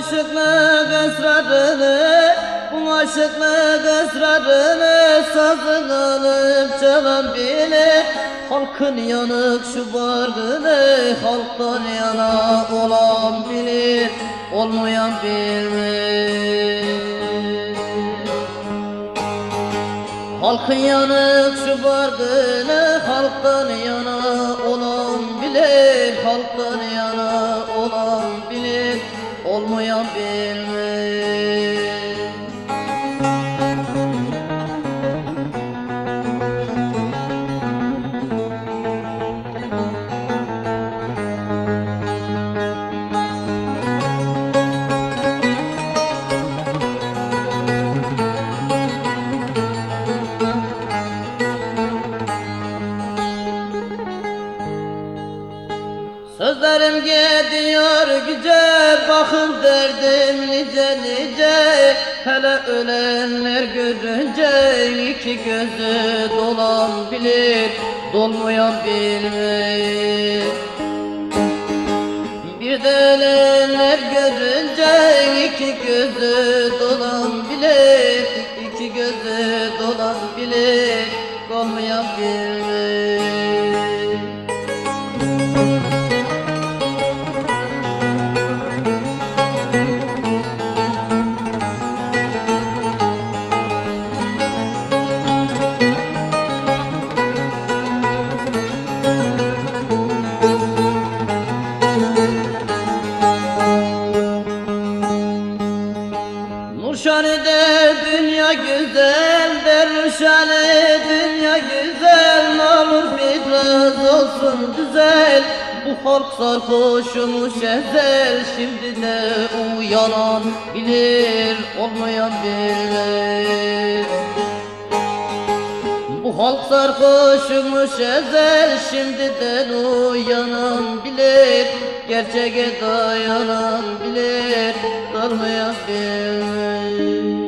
Bulaşıklık esrarını Bulaşıklık esrarını Sazın alıp çalan bilir Halkın yanık şu bargını Halktan yana olan bilir Olmayan bilmir Halkın yanık şu bargını Halktan yana Sözlerim gidiyor güce bakın derdim nice nice Hele ölenler görünce iki gözü dolan bilir dolmayan bilmez. Bir de ölenler görünce iki gözü dolan bilir iki gözü dolan bilir dolmayan bilmez Nurşani'de dünya güzel, Dervişhane dünya güzel. Ne olur biraz olsun güzel Bu halk sarhoşumuş ezel. Şimdi de uyanan bilir, olmayan bu halk sarhoşmuş ezel şimdiden uyanan bilir. Gerçeğe dayanan bilir Darmayan bilir